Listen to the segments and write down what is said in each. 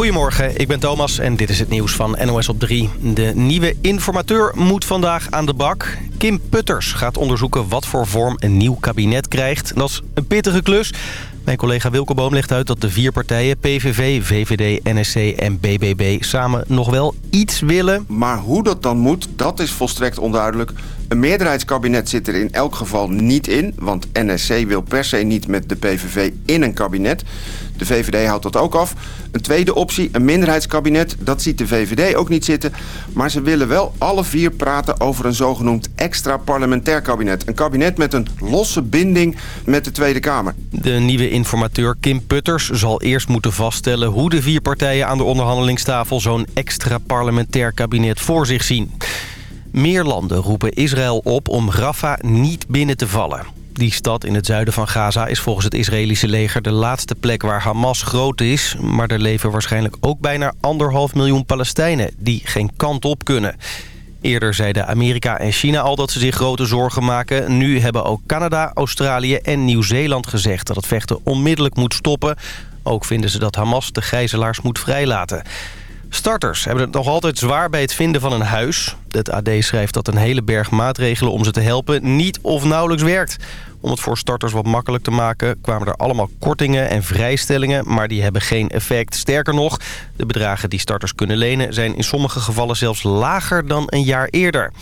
Goedemorgen, ik ben Thomas en dit is het nieuws van NOS op 3. De nieuwe informateur moet vandaag aan de bak. Kim Putters gaat onderzoeken wat voor vorm een nieuw kabinet krijgt. Dat is een pittige klus. Mijn collega Wilco Boom legt uit dat de vier partijen PVV, VVD, NSC en BBB samen nog wel iets willen. Maar hoe dat dan moet, dat is volstrekt onduidelijk. Een meerderheidskabinet zit er in elk geval niet in, want NSC wil per se niet met de PVV in een kabinet. De VVD houdt dat ook af. Een tweede optie, een minderheidskabinet, dat ziet de VVD ook niet zitten. Maar ze willen wel alle vier praten over een zogenoemd extra parlementair kabinet. Een kabinet met een losse binding met de Tweede Kamer. De nieuwe informateur Kim Putters zal eerst moeten vaststellen... hoe de vier partijen aan de onderhandelingstafel zo'n extra parlementair kabinet voor zich zien. Meer landen roepen Israël op om Rafah niet binnen te vallen. Die stad in het zuiden van Gaza is volgens het Israëlische leger de laatste plek waar Hamas groot is. Maar er leven waarschijnlijk ook bijna anderhalf miljoen Palestijnen die geen kant op kunnen. Eerder zeiden Amerika en China al dat ze zich grote zorgen maken. Nu hebben ook Canada, Australië en Nieuw-Zeeland gezegd dat het vechten onmiddellijk moet stoppen. Ook vinden ze dat Hamas de gijzelaars moet vrijlaten. Starters hebben het nog altijd zwaar bij het vinden van een huis. Het AD schrijft dat een hele berg maatregelen om ze te helpen niet of nauwelijks werkt. Om het voor starters wat makkelijk te maken kwamen er allemaal kortingen en vrijstellingen, maar die hebben geen effect. Sterker nog, de bedragen die starters kunnen lenen zijn in sommige gevallen zelfs lager dan een jaar eerder.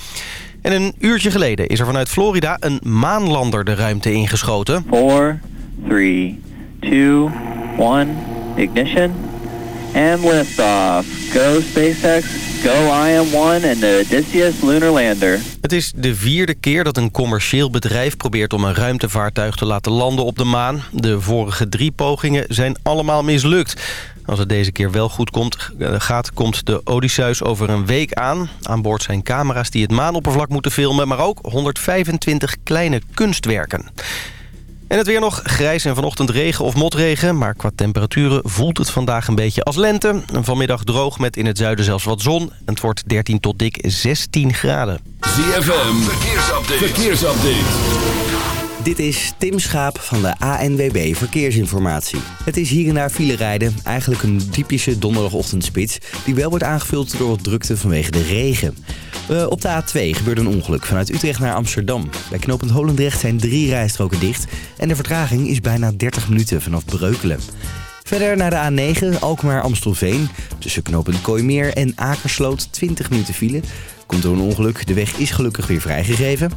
En een uurtje geleden is er vanuit Florida een maanlander de ruimte ingeschoten. 4, 3, 2, 1, ignition. And liftoff. Go SpaceX, go IM-1 en de Odysseus Lunar Lander. Het is de vierde keer dat een commercieel bedrijf probeert om een ruimtevaartuig te laten landen op de maan. De vorige drie pogingen zijn allemaal mislukt. Als het deze keer wel goed komt, gaat, komt de Odysseus over een week aan. Aan boord zijn camera's die het maanoppervlak moeten filmen... maar ook 125 kleine kunstwerken. En het weer nog grijs en vanochtend regen of motregen. Maar qua temperaturen voelt het vandaag een beetje als lente. En vanmiddag droog met in het zuiden zelfs wat zon. Het wordt 13 tot dik 16 graden. ZFM, verkeersupdate. verkeersupdate. Dit is Tim Schaap van de ANWB Verkeersinformatie. Het is hier en daar file rijden. Eigenlijk een typische donderdagochtendspits... die wel wordt aangevuld door wat drukte vanwege de regen. Uh, op de A2 gebeurde een ongeluk vanuit Utrecht naar Amsterdam. Bij knooppunt Holendrecht zijn drie rijstroken dicht... en de vertraging is bijna 30 minuten vanaf Breukelen. Verder naar de A9, Alkmaar-Amstelveen. Tussen knooppunt Kooimeer en Akersloot 20 minuten file... Komt door een ongeluk. De weg is gelukkig weer vrijgegeven.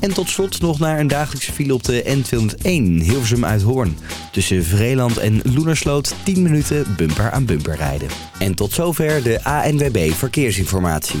En tot slot nog naar een dagelijkse file op de N201 Hilversum uit Hoorn. Tussen Vreeland en Loenersloot 10 minuten bumper aan bumper rijden. En tot zover de ANWB Verkeersinformatie.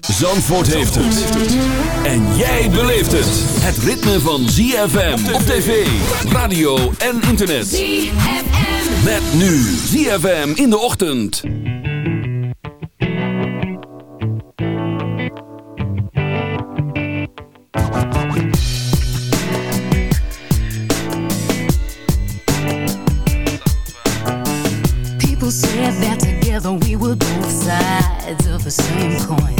Zandvoort heeft het. En jij beleeft het. Het ritme van ZFM op tv, radio en internet. ZFM. Met nu ZFM in de ochtend. the same coin.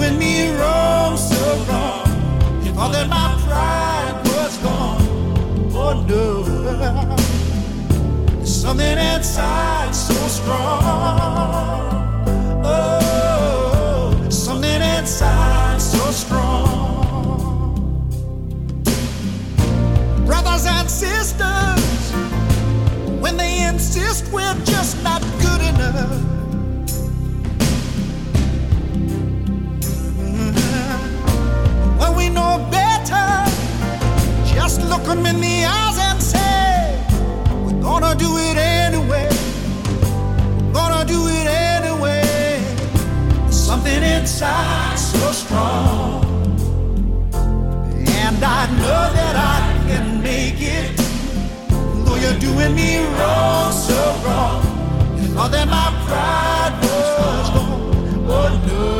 doing me wrong, so wrong. You thought that my pride was gone. Oh no. There's something inside so strong. Oh, something inside so strong. Brothers and sisters, when they insist we're just not we know better, just look 'em in the eyes and say, We're gonna do it anyway. Gonna do it anyway. There's something inside so strong. And I know that I can make it. Though you're doing me wrong, so wrong. You thought that my pride was gone. Oh no.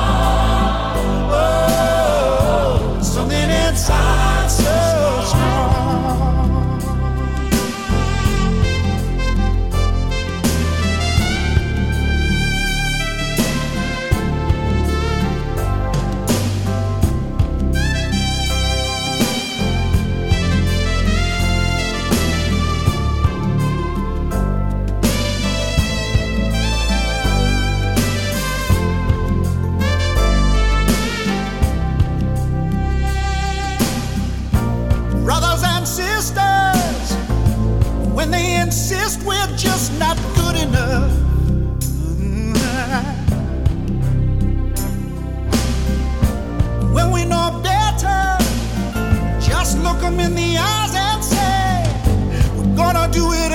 Insist we're just not good enough. When we know better, just look 'em in the eyes and say, We're gonna do it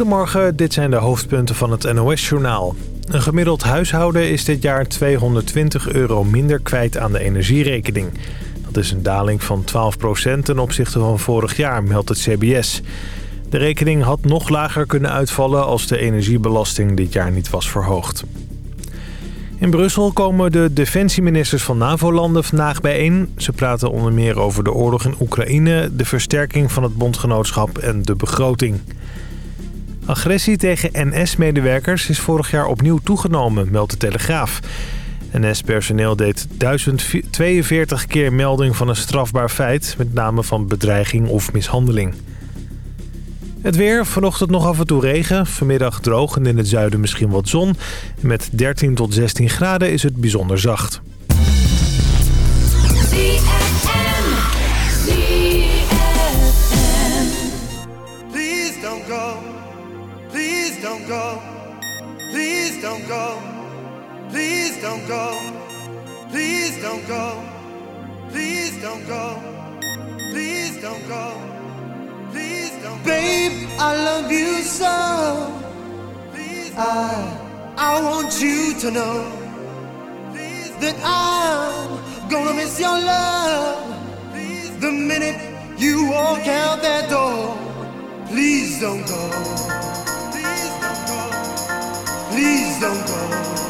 Goedemorgen, dit zijn de hoofdpunten van het NOS-journaal. Een gemiddeld huishouden is dit jaar 220 euro minder kwijt aan de energierekening. Dat is een daling van 12% ten opzichte van vorig jaar, meldt het CBS. De rekening had nog lager kunnen uitvallen als de energiebelasting dit jaar niet was verhoogd. In Brussel komen de defensieministers van NAVO-landen vandaag bijeen. Ze praten onder meer over de oorlog in Oekraïne, de versterking van het bondgenootschap en de begroting. Agressie tegen NS-medewerkers is vorig jaar opnieuw toegenomen, meldt de Telegraaf. NS-personeel deed 1042 keer melding van een strafbaar feit... met name van bedreiging of mishandeling. Het weer, vanochtend nog af en toe regen. Vanmiddag droog en in het zuiden misschien wat zon. Met 13 tot 16 graden is het bijzonder zacht. go. Please don't go. Please don't go. Please don't go. Please don't go. Please don't go. Please don't Babe, I love you so. I I want you to know that I'm gonna miss your love the minute you walk out that door. Please don't go please don't go.